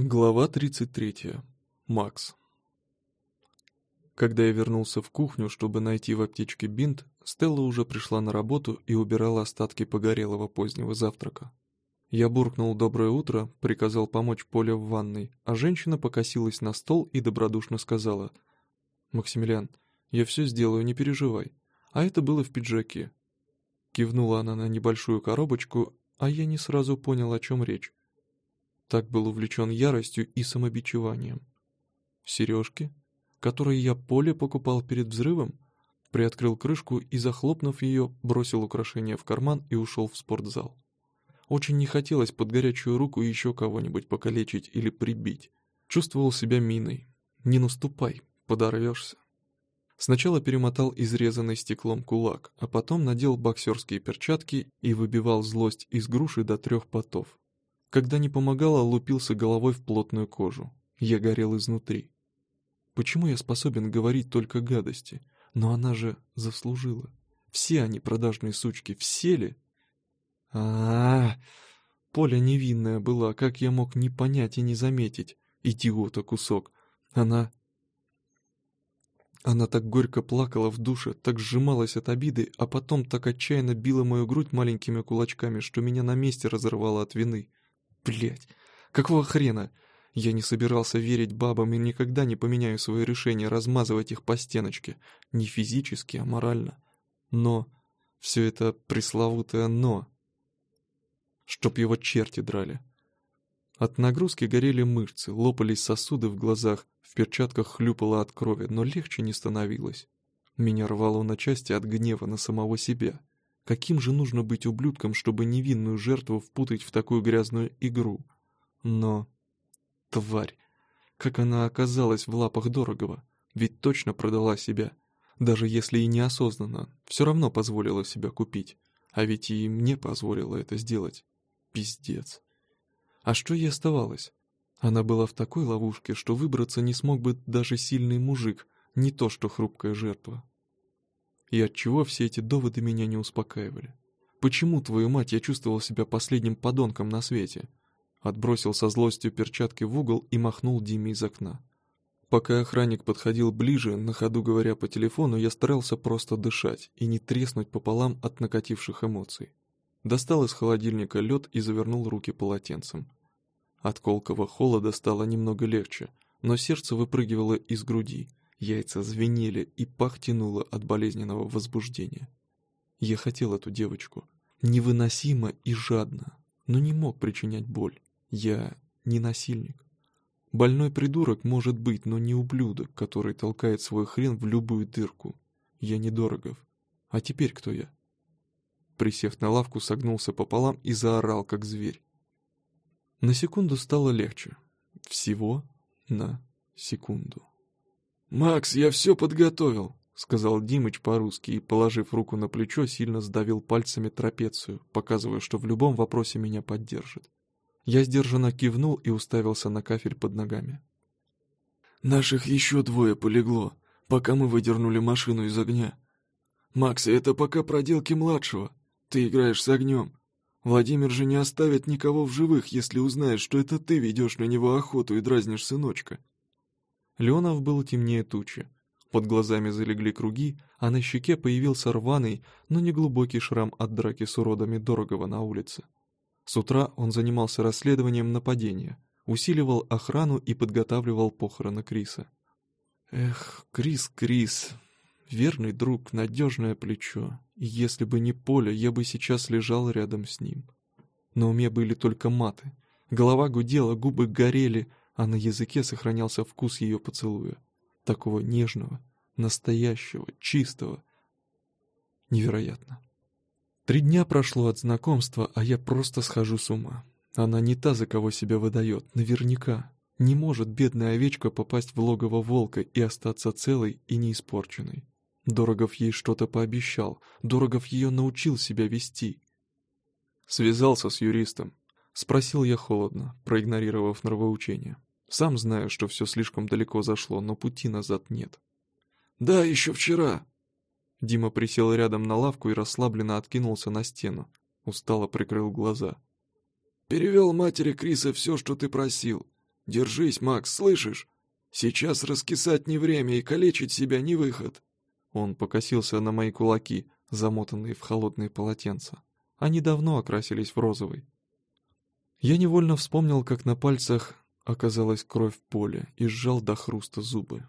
Глава 33. Макс. Когда я вернулся в кухню, чтобы найти в аптечке бинт, Стелла уже пришла на работу и убирала остатки погорелого позднего завтрака. Я буркнул «доброе утро», приказал помочь Поле в ванной, а женщина покосилась на стол и добродушно сказала «Максимилиан, я все сделаю, не переживай». А это было в пиджаке. Кивнула она на небольшую коробочку, а я не сразу понял, о чем речь. Так был увлечен яростью и самобичеванием. Сережки, которые я Поле покупал перед взрывом, приоткрыл крышку и, захлопнув ее, бросил украшение в карман и ушел в спортзал. Очень не хотелось под горячую руку еще кого-нибудь покалечить или прибить. Чувствовал себя миной. Не наступай, подорвешься. Сначала перемотал изрезанный стеклом кулак, а потом надел боксерские перчатки и выбивал злость из груши до трех потов. Когда не помогало, лупился головой в плотную кожу. Я горел изнутри. Почему я способен говорить только гадости? Но она же заслужила. Все они продажные сучки, все ли? а а, -а, Поля невинная была, как я мог не понять и не заметить? Идиота кусок. Она... Она так горько плакала в душе, так сжималась от обиды, а потом так отчаянно била мою грудь маленькими кулачками, что меня на месте разорвало от вины. Блять, какого хрена? Я не собирался верить бабам и никогда не поменяю свое решение размазывать их по стеночке. Не физически, а морально. Но... Все это пресловутое «но». Чтоб его черти драли. От нагрузки горели мышцы, лопались сосуды в глазах, в перчатках хлюпало от крови, но легче не становилось. Меня рвало на части от гнева на самого себя. Каким же нужно быть ублюдком, чтобы невинную жертву впутать в такую грязную игру? Но... Тварь! Как она оказалась в лапах дорогого? Ведь точно продала себя. Даже если и неосознанно, все равно позволила себя купить. А ведь и мне позволила это сделать. Пиздец. А что ей оставалось? Она была в такой ловушке, что выбраться не смог бы даже сильный мужик, не то что хрупкая жертва. И отчего все эти доводы меня не успокаивали? Почему, твою мать, я чувствовал себя последним подонком на свете? Отбросил со злостью перчатки в угол и махнул Диме из окна. Пока охранник подходил ближе, на ходу говоря по телефону, я старался просто дышать и не треснуть пополам от накативших эмоций. Достал из холодильника лед и завернул руки полотенцем. От колкого холода стало немного легче, но сердце выпрыгивало из груди, Яйца звенели и пах тянуло от болезненного возбуждения. Я хотел эту девочку. Невыносимо и жадно, но не мог причинять боль. Я не насильник. Больной придурок может быть, но не ублюдок, который толкает свой хрен в любую дырку. Я не Дорогов. А теперь кто я? Присев на лавку, согнулся пополам и заорал, как зверь. На секунду стало легче. Всего на секунду. «Макс, я все подготовил», — сказал Димыч по-русски и, положив руку на плечо, сильно сдавил пальцами трапецию, показывая, что в любом вопросе меня поддержит. Я сдержанно кивнул и уставился на кафель под ногами. «Наших еще двое полегло, пока мы выдернули машину из огня. Макс, это пока проделки младшего. Ты играешь с огнем. Владимир же не оставит никого в живых, если узнает, что это ты ведешь на него охоту и дразнишь сыночка». Леонов был темнее тучи. Под глазами залегли круги, а на щеке появился рваный, но не глубокий шрам от драки с уродами Дорогого на улице. С утра он занимался расследованием нападения, усиливал охрану и подготавливал похороны Криса. Эх, Крис, Крис, верный друг, надежное плечо. Если бы не поле, я бы сейчас лежал рядом с ним. Но у меня были только маты. Голова гудела, губы горели, а на языке сохранялся вкус ее поцелуя. Такого нежного, настоящего, чистого. Невероятно. Три дня прошло от знакомства, а я просто схожу с ума. Она не та, за кого себя выдает, наверняка. Не может бедная овечка попасть в логово волка и остаться целой и неиспорченной. Дорогов ей что-то пообещал, Дорогов ее научил себя вести. Связался с юристом. Спросил я холодно, проигнорировав нравоучение. Сам знаю, что все слишком далеко зашло, но пути назад нет. «Да, еще вчера!» Дима присел рядом на лавку и расслабленно откинулся на стену. Устало прикрыл глаза. «Перевел матери Криса все, что ты просил. Держись, Макс, слышишь? Сейчас раскисать не время и калечить себя не выход. Он покосился на мои кулаки, замотанные в холодные полотенца. Они давно окрасились в розовый. Я невольно вспомнил, как на пальцах оказалась кровь в поле и сжал до хруста зубы.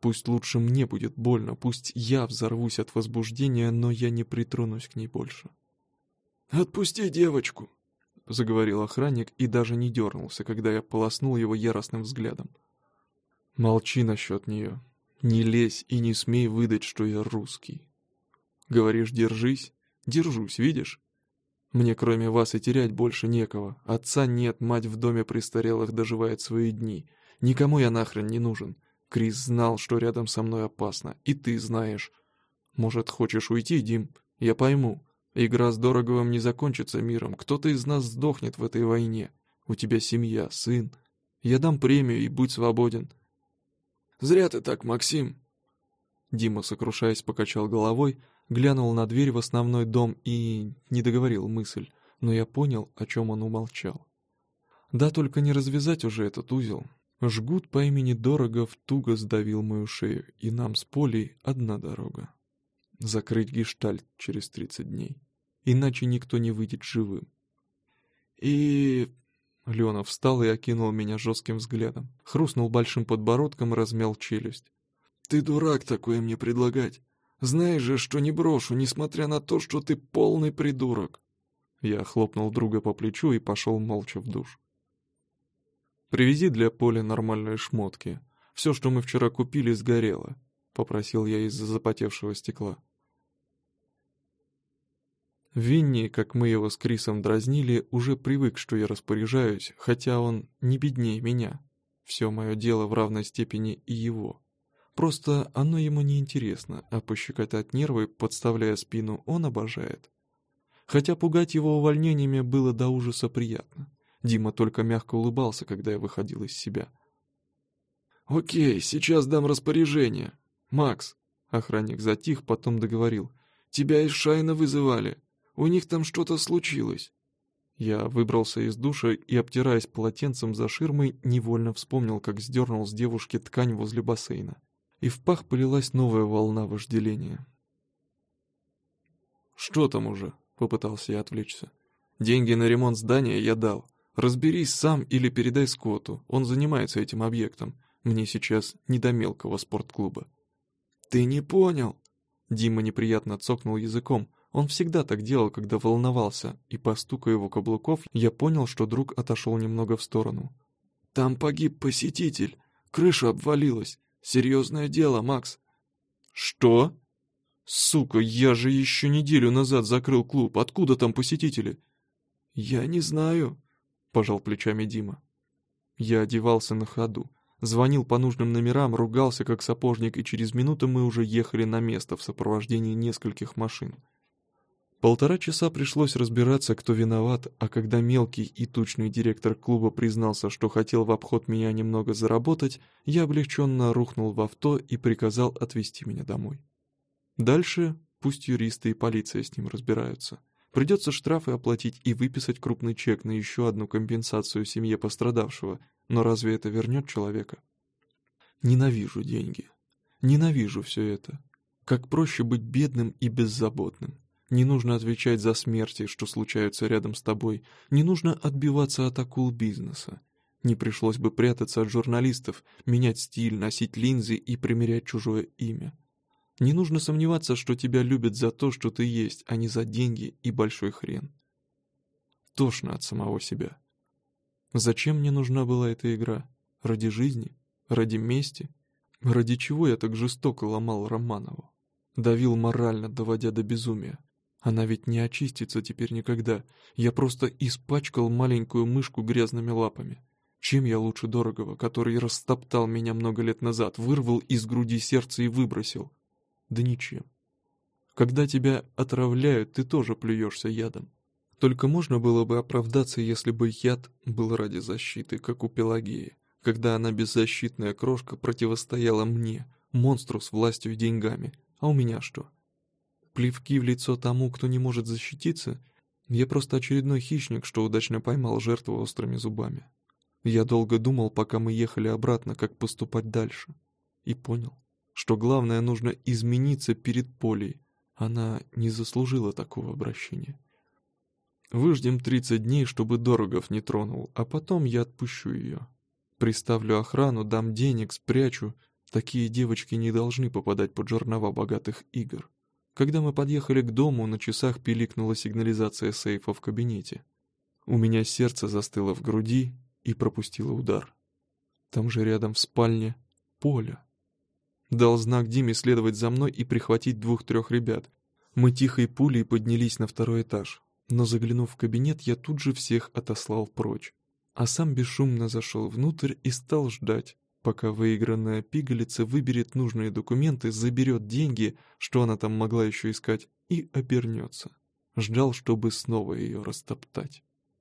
Пусть лучше мне будет больно, пусть я взорвусь от возбуждения, но я не притронусь к ней больше. «Отпусти девочку!» — заговорил охранник и даже не дернулся, когда я полоснул его яростным взглядом. «Молчи насчет нее. Не лезь и не смей выдать, что я русский. Говоришь, держись? Держусь, видишь? Мне кроме вас и терять больше некого. Отца нет, мать в доме престарелых доживает свои дни. Никому я нахрен не нужен. Крис знал, что рядом со мной опасно, и ты знаешь. Может, хочешь уйти, Дим? Я пойму. Игра с Дороговым не закончится миром. Кто-то из нас сдохнет в этой войне. У тебя семья, сын. Я дам премию и будь свободен. «Зря ты так, Максим!» Дима, сокрушаясь, покачал головой, глянул на дверь в основной дом и не договорил мысль, но я понял, о чем он умолчал. Да только не развязать уже этот узел. Жгут по имени Дорогов туго сдавил мою шею, и нам с Полей одна дорога. Закрыть гештальт через тридцать дней. Иначе никто не выйдет живым. И Леонов встал и окинул меня жестким взглядом. Хрустнул большим подбородком размял челюсть. «Ты дурак такое мне предлагать. Знаешь же, что не брошу, несмотря на то, что ты полный придурок». Я хлопнул друга по плечу и пошел молча в душ. «Привези для Поля нормальные шмотки. Все, что мы вчера купили, сгорело», — попросил я из-за запотевшего стекла. Винни, как мы его с Крисом дразнили, уже привык, что я распоряжаюсь, хотя он не беднее меня. Все мое дело в равной степени и его. Просто оно ему не интересно, а пощекотать нервы, подставляя спину, он обожает. Хотя пугать его увольнениями было до ужаса приятно. Дима только мягко улыбался, когда я выходил из себя. «Окей, сейчас дам распоряжение. Макс!» Охранник затих, потом договорил. «Тебя из Шайна вызывали. У них там что-то случилось». Я выбрался из душа и, обтираясь полотенцем за ширмой, невольно вспомнил, как сдернул с девушки ткань возле бассейна. И в пах полилась новая волна вожделения. «Что там уже?» — попытался я отвлечься. «Деньги на ремонт здания я дал. Разберись сам или передай Скотту, он занимается этим объектом. Мне сейчас не до мелкого спортклуба». «Ты не понял?» Дима неприятно цокнул языком, он всегда так делал, когда волновался, и по стуку его каблуков я понял, что друг отошел немного в сторону. «Там погиб посетитель. Крыша обвалилась. Серьезное дело, Макс». «Что?» «Сука, я же еще неделю назад закрыл клуб. Откуда там посетители?» «Я не знаю», — пожал плечами Дима. Я одевался на ходу. Звонил по нужным номерам, ругался как сапожник, и через минуту мы уже ехали на место в сопровождении нескольких машин. Полтора часа пришлось разбираться, кто виноват, а когда мелкий и тучный директор клуба признался, что хотел в обход меня немного заработать, я облегченно рухнул в авто и приказал отвезти меня домой. Дальше пусть юристы и полиция с ним разбираются. Придется штрафы оплатить и выписать крупный чек на еще одну компенсацию семье пострадавшего, но разве это вернет человека? Ненавижу деньги. Ненавижу все это. Как проще быть бедным и беззаботным. Не нужно отвечать за смерти, что случаются рядом с тобой. Не нужно отбиваться от акул бизнеса. Не пришлось бы прятаться от журналистов, менять стиль, носить линзы и примерять чужое имя. Не нужно сомневаться, что тебя любят за то, что ты есть, а не за деньги и большой хрен. Тошно от самого себя. Зачем мне нужна была эта игра? Ради жизни? Ради мести? Ради чего я так жестоко ломал Романову? Давил морально, доводя до безумия. Она ведь не очистится теперь никогда. Я просто испачкал маленькую мышку грязными лапами. Чем я лучше Дорогого, который растоптал меня много лет назад, вырвал из груди сердце и выбросил? Да ничем. Когда тебя отравляют, ты тоже плюешься ядом. Только можно было бы оправдаться, если бы яд был ради защиты, как у Пелагеи, когда она беззащитная крошка противостояла мне, монстру с властью и деньгами. А у меня что? Плевки в лицо тому, кто не может защититься? Я просто очередной хищник, что удачно поймал жертву острыми зубами. Я долго думал, пока мы ехали обратно, как поступать дальше. И понял, что главное нужно измениться перед Полей. Она не заслужила такого обращения. Выждем 30 дней, чтобы Дорогов не тронул, а потом я отпущу ее. Приставлю охрану, дам денег, спрячу. Такие девочки не должны попадать под жернова богатых игр. Когда мы подъехали к дому, на часах пиликнула сигнализация сейфа в кабинете. У меня сердце застыло в груди и пропустило удар. Там же рядом в спальне Поля. Дал знак Диме следовать за мной и прихватить двух-трех ребят. Мы тихой пулей поднялись на второй этаж, но заглянув в кабинет, я тут же всех отослал прочь а сам бесшумно зашел внутрь и стал ждать, пока выигранная пигалица выберет нужные документы, заберет деньги, что она там могла еще искать, и обернется. Ждал, чтобы снова ее растоптать.